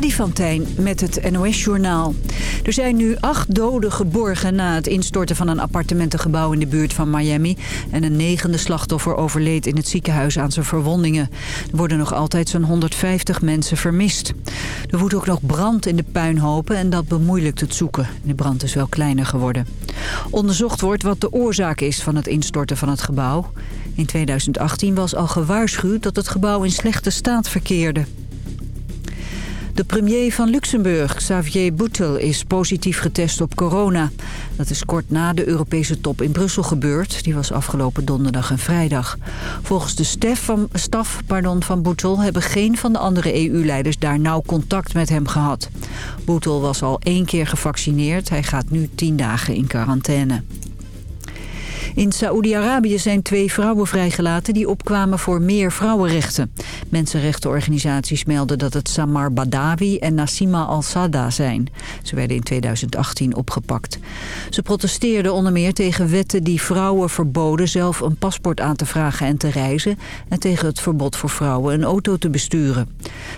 Freddy van met het NOS-journaal. Er zijn nu acht doden geborgen na het instorten van een appartementengebouw in de buurt van Miami. En een negende slachtoffer overleed in het ziekenhuis aan zijn verwondingen. Er worden nog altijd zo'n 150 mensen vermist. Er woedt ook nog brand in de puinhopen en dat bemoeilijkt het zoeken. De brand is wel kleiner geworden. Onderzocht wordt wat de oorzaak is van het instorten van het gebouw. In 2018 was al gewaarschuwd dat het gebouw in slechte staat verkeerde. De premier van Luxemburg, Xavier Boutel, is positief getest op corona. Dat is kort na de Europese top in Brussel gebeurd. Die was afgelopen donderdag en vrijdag. Volgens de staf van, pardon, van Boutel hebben geen van de andere EU-leiders daar nauw contact met hem gehad. Boutel was al één keer gevaccineerd. Hij gaat nu tien dagen in quarantaine. In Saoedi-Arabië zijn twee vrouwen vrijgelaten die opkwamen voor meer vrouwenrechten. Mensenrechtenorganisaties melden dat het Samar Badawi en Nassima al-Sada zijn. Ze werden in 2018 opgepakt. Ze protesteerden onder meer tegen wetten die vrouwen verboden zelf een paspoort aan te vragen en te reizen... en tegen het verbod voor vrouwen een auto te besturen.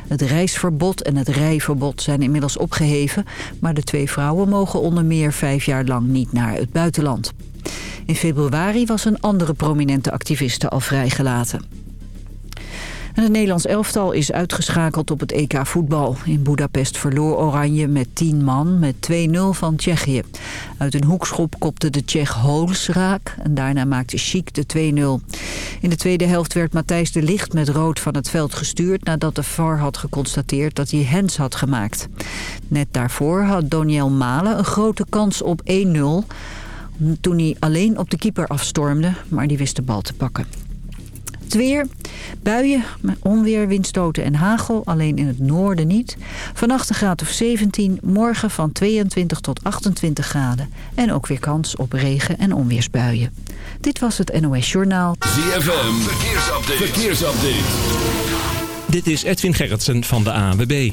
Het reisverbod en het rijverbod zijn inmiddels opgeheven... maar de twee vrouwen mogen onder meer vijf jaar lang niet naar het buitenland. In februari was een andere prominente activiste al vrijgelaten. En het Nederlands elftal is uitgeschakeld op het EK voetbal. In Budapest verloor Oranje met 10 man met 2-0 van Tsjechië. Uit een hoekschop kopte de Tsjech Hols raak en daarna maakte Chic de 2-0. In de tweede helft werd Matthijs de Licht met rood van het veld gestuurd... nadat de VAR had geconstateerd dat hij hens had gemaakt. Net daarvoor had Doniel Malen een grote kans op 1-0 toen hij alleen op de keeper afstormde, maar die wist de bal te pakken. Het weer, buien, onweer, windstoten en hagel, alleen in het noorden niet. Vannacht een graad of 17, morgen van 22 tot 28 graden. En ook weer kans op regen- en onweersbuien. Dit was het NOS Journaal. ZFM, verkeersupdate. verkeersupdate. Dit is Edwin Gerritsen van de ANWB.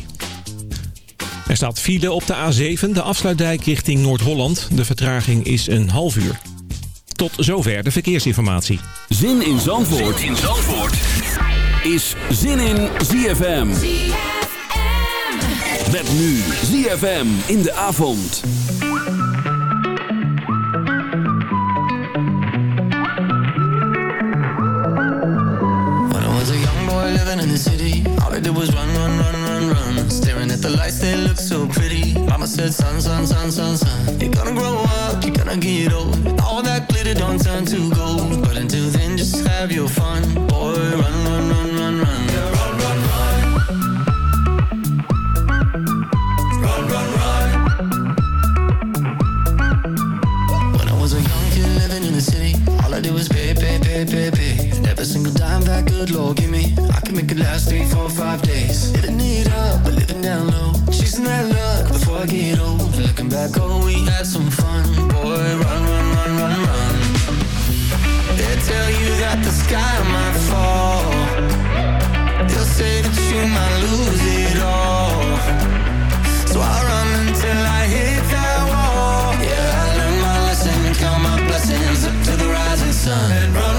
Er staat file op de A7, de afsluitdijk richting Noord-Holland. De vertraging is een half uur. Tot zover de verkeersinformatie. Zin in Zandvoort, in Zandvoort. is Zin in ZFM. ZFM. Met nu ZFM in de avond. sun, sun, sun, sun, sun. Tell you that the sky might fall. They'll say that you might lose it all. So I run until I hit that wall. Yeah, I learned my lesson count my blessings up to the rising sun.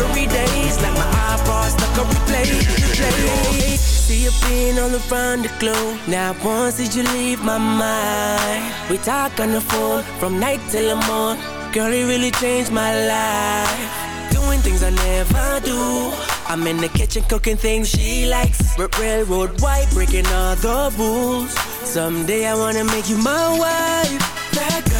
Every day's like my iPod stuck on replay, replay. See you being all around the globe. Now once did you leave my mind? We talk on the phone from night till the morning. Girl, it really changed my life. Doing things I never do. I'm in the kitchen cooking things she likes. R railroad white, breaking all the rules. Someday I wanna make you my wife. That girl,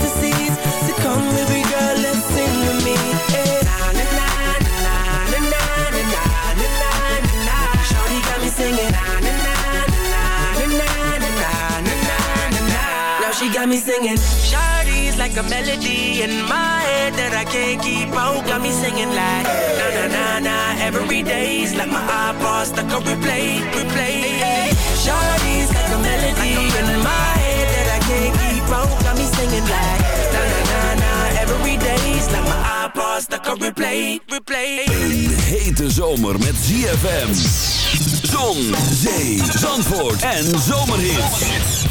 got me singing. Shawty's like a melody in my head that I can't keep out. Got me singing like na na na na Every day's like my iPod stuck on replay, replay. Shawty's like a melody in my head that I can't keep out. Got me singing like na na na na Every day's like my iPod stuck on replay, replay. Een hete zomer met ZFM. Zon, zee, zandvoort en zomerhits.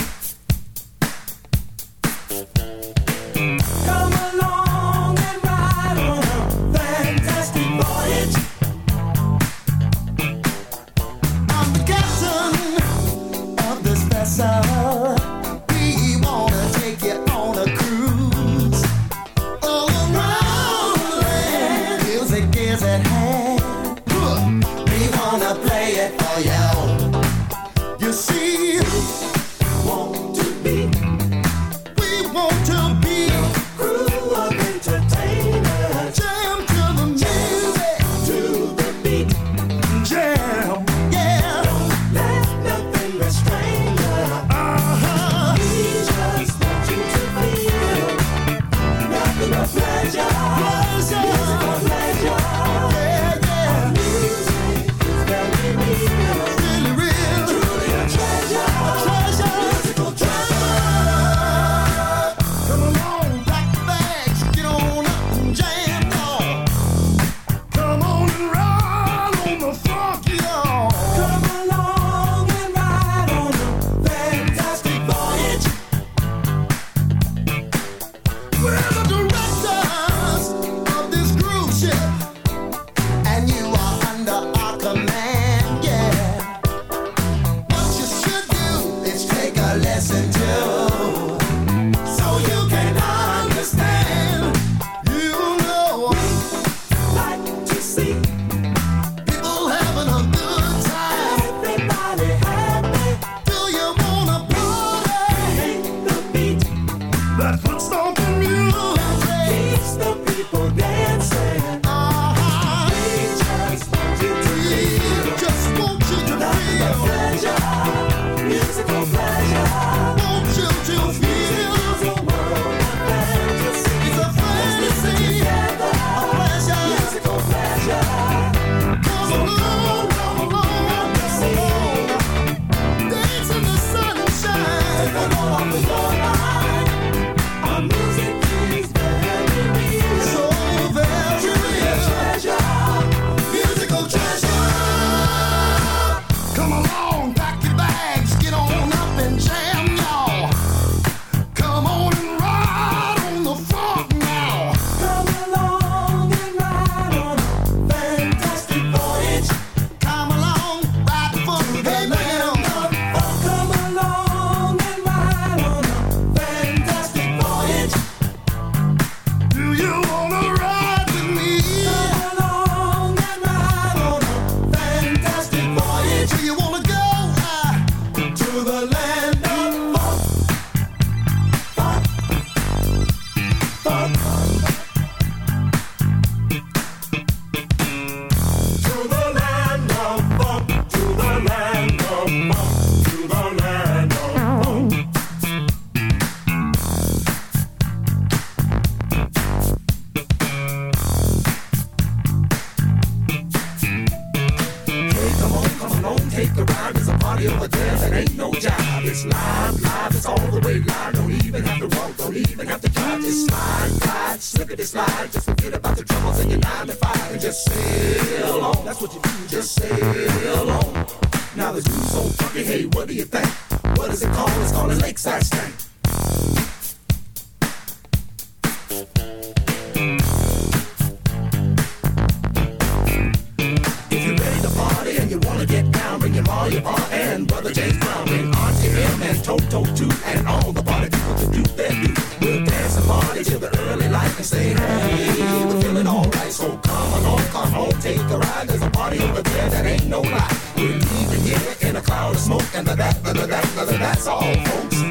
Cause that's all, folks.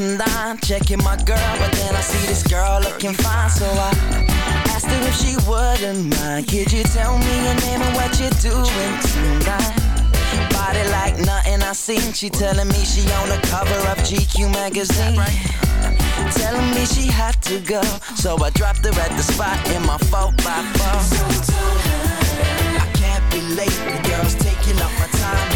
And checking my girl, but then I see this girl looking fine, so I asked her if she wouldn't mind. Could you tell me your name and what you're doing tonight? Body like nothing I seen. She telling me she on the cover of GQ magazine. Telling me she had to go, so I dropped her at the spot in my 4 by 4 I can't be late, the girl's taking up my time.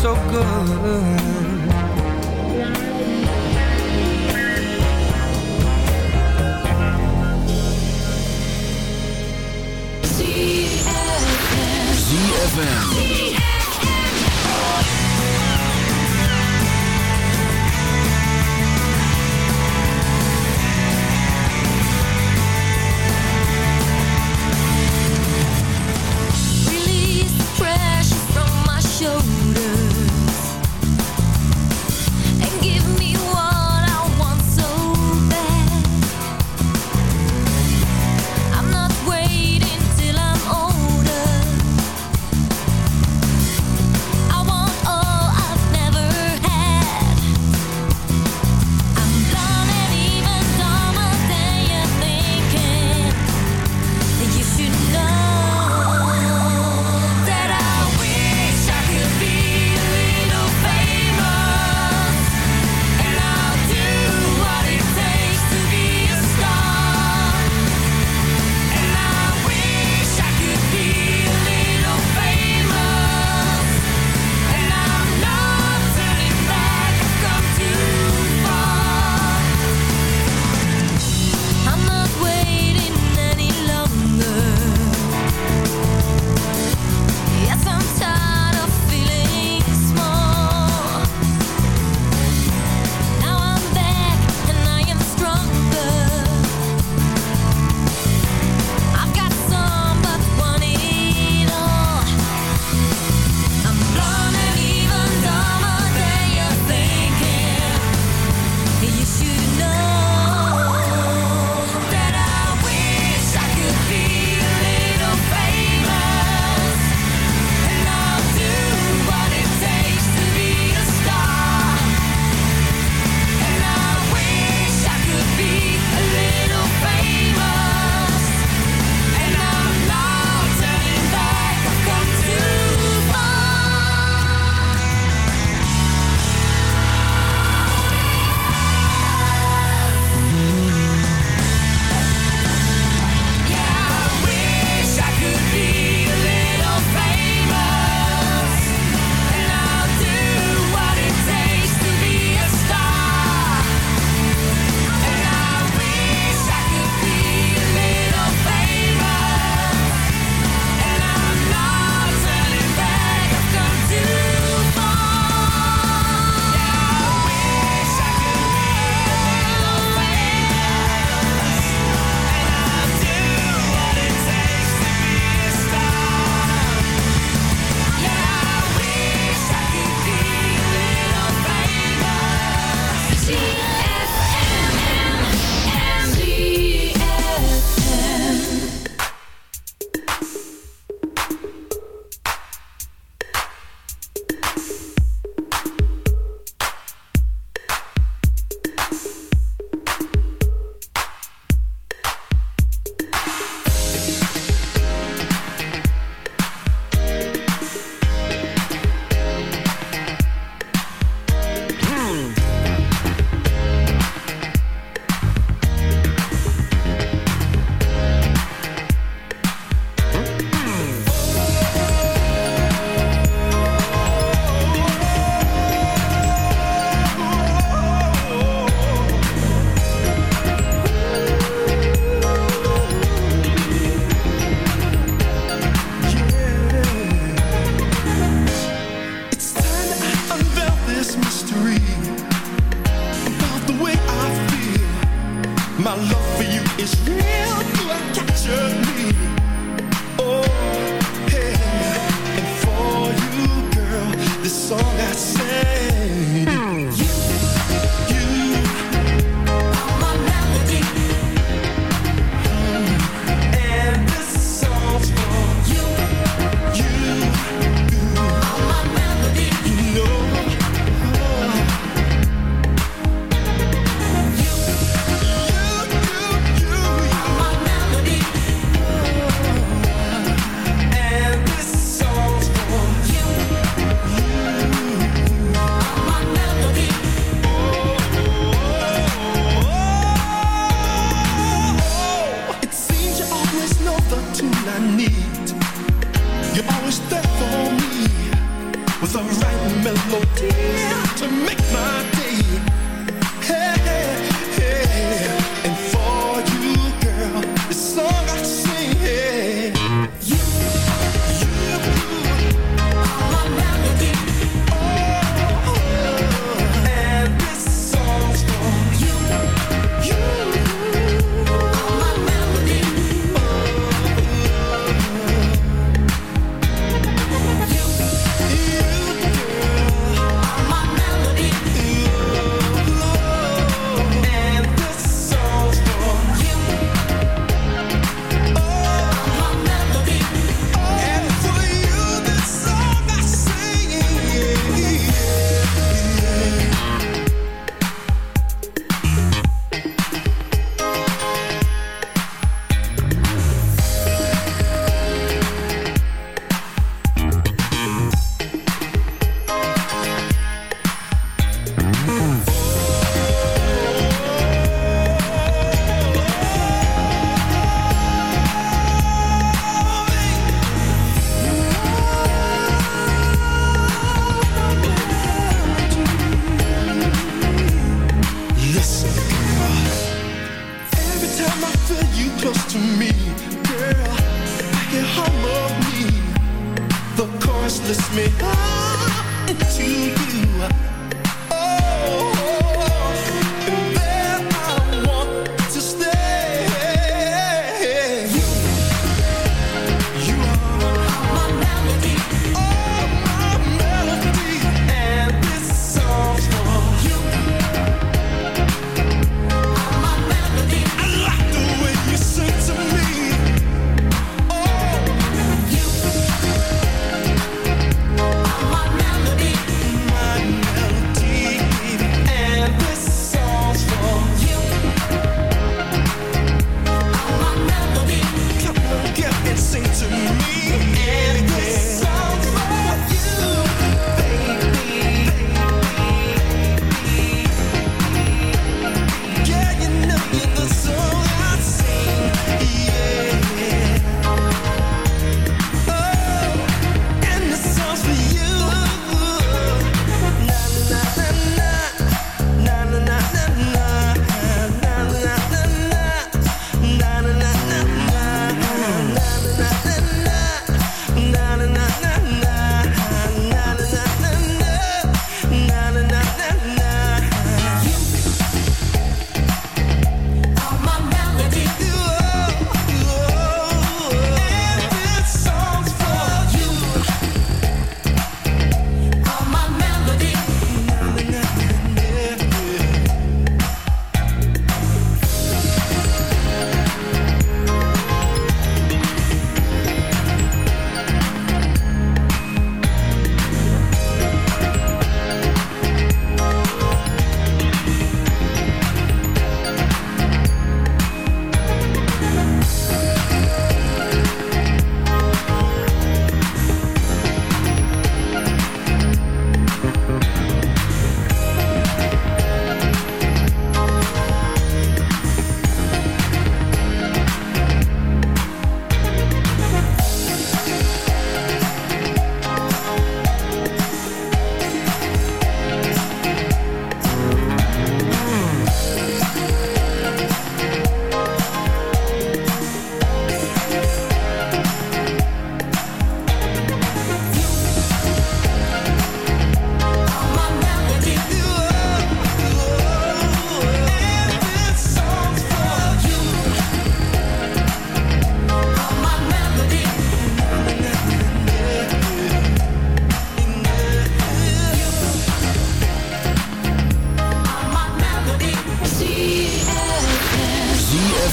so good.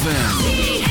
ZFM.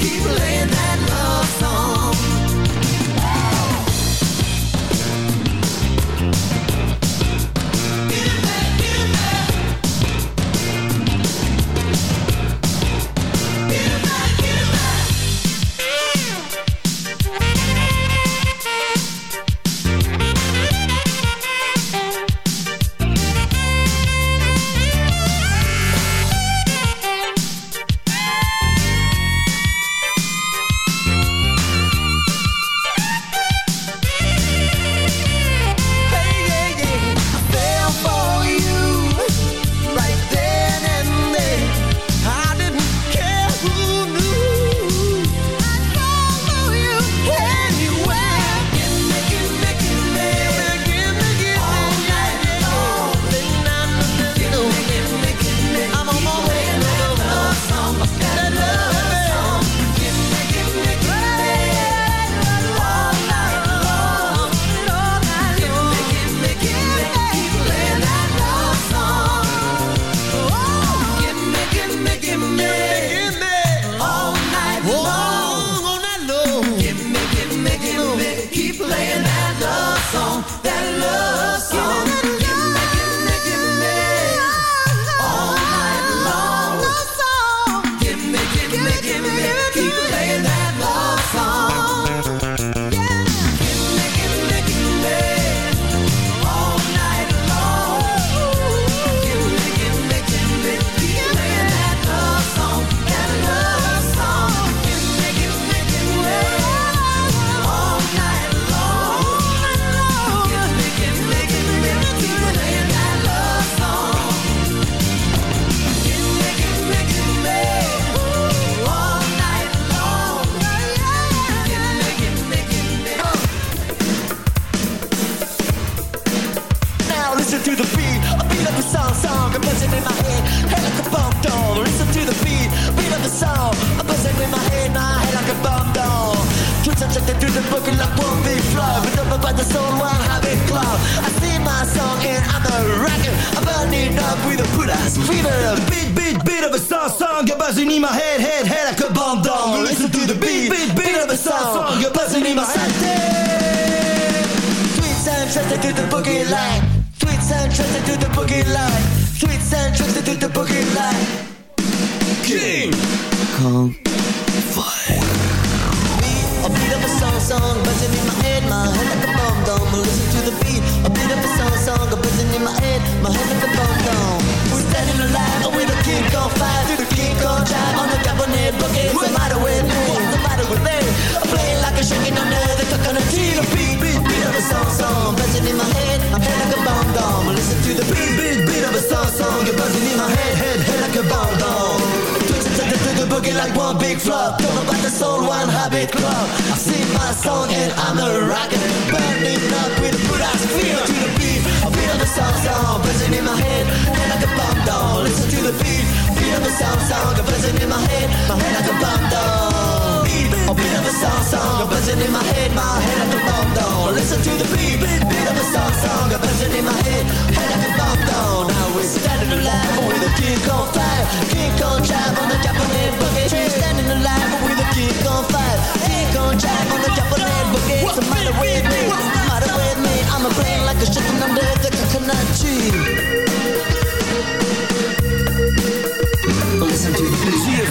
Keep playing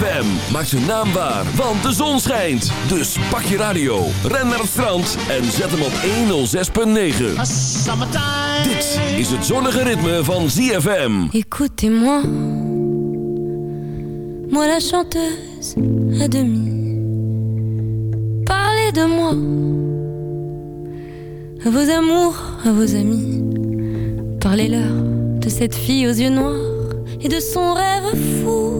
ZFM. Maak zijn naam waar, want de zon schijnt. Dus pak je radio, ren naar het strand en zet hem op 106.9. Dit is het zonnige ritme van ZFM. Écoutez-moi, moi la chanteuse à demi. Parlez de moi, à vos amours, à vos amis. Parlez-leur de cette fille aux yeux noirs et de son rêve fou.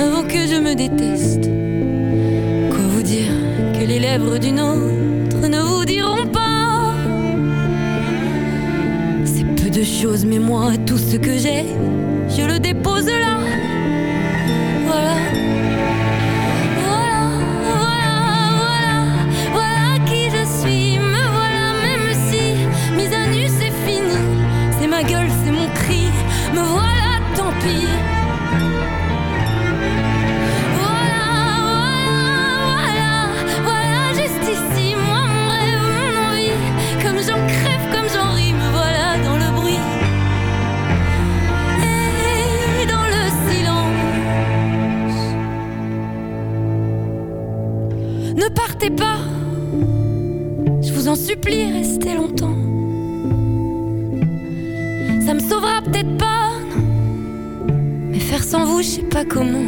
avant que je me déteste. Quoi vous dire que les lèvres d'une autre ne vous diront pas? C'est peu de choses, mais moi, tout ce que j'ai, je le dépose là. Voilà. voilà, voilà, voilà qui je suis. Me voilà même si, mis à nu, c'est fini. C'est ma gueule, c'est mon cri. Me voilà, tant pis. comment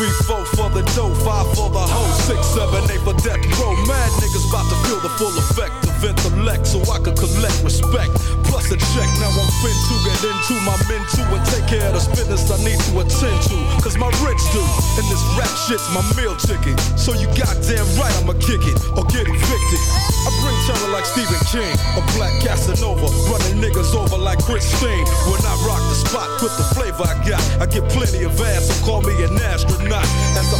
three, four the dough, five for the hoe, six, seven, eight for death row. Mad niggas about to feel the full effect of intellect so I could collect respect. Plus a check, now I'm fin to get into my men too and take care of the business I need to attend to. Cause my rich do, and this rap shit's my meal ticket. So you goddamn right I'ma kick it or get evicted. I bring terror like Stephen King, a black Casanova, running niggas over like Christine. When I rock the spot with the flavor I got, I get plenty of ass, so call me an astronaut. As I